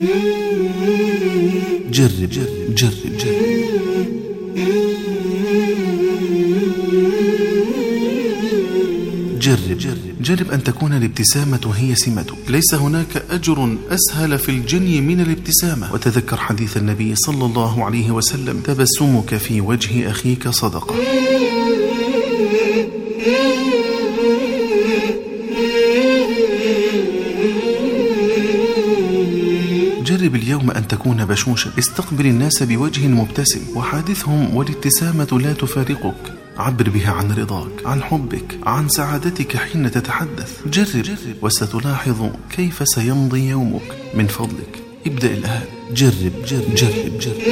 جرب جرب جرب. جرب جرب. جرب جرب أن تكون الابتسامة هي سمتك ليس هناك أجر أسهل في الجني من الابتسامة. وتذكر حديث النبي صلى الله عليه وسلم تبسمك في وجه أخيك صدقة. جرب اليوم أن تكون بشوشا. استقبل الناس بوجه مبتسم. وحادثهم والابتسامة لا تفارقك. عبر بها عن رضاك عن حبك عن سعادتك حين تتحدث. جرب جرب وستلاحظ كيف سيمضي يومك. من فضلك. ابدأ الآن. جرب جرب جرب, جرب.